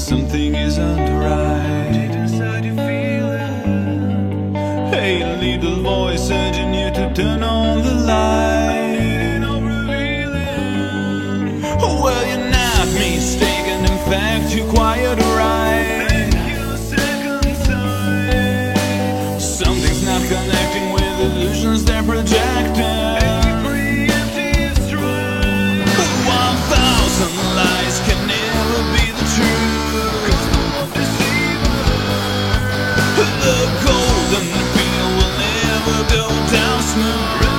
something isn't right? Deep inside you feel it. Hey, little voice urging you to turn on the light. Well, you're not mistaken. In fact, you're quite right. Something's not connecting with illusions they're projecting. Never go down smooth.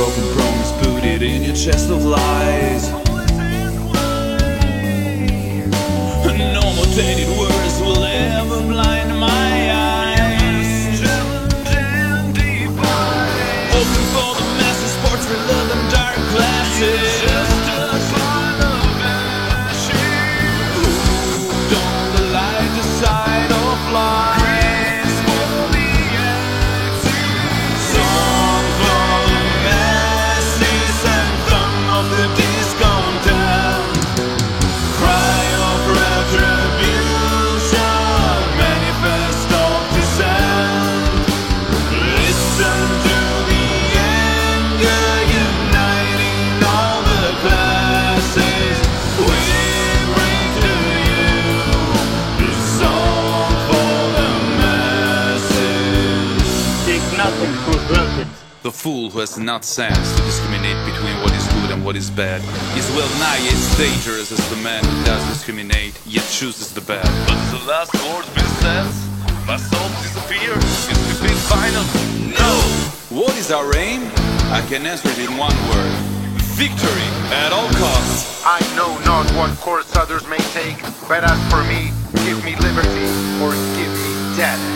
Broken promise, it in your chest of lies. Granted. The fool who has not sense to discriminate between what is good and what is bad is well nigh as dangerous as the man who does discriminate yet chooses the bad. But the last word been said, my soul disappear. Is the big final? No! What is our aim? I can answer it in one word victory at all costs. I know not what course others may take, but as for me, give me liberty or give me death.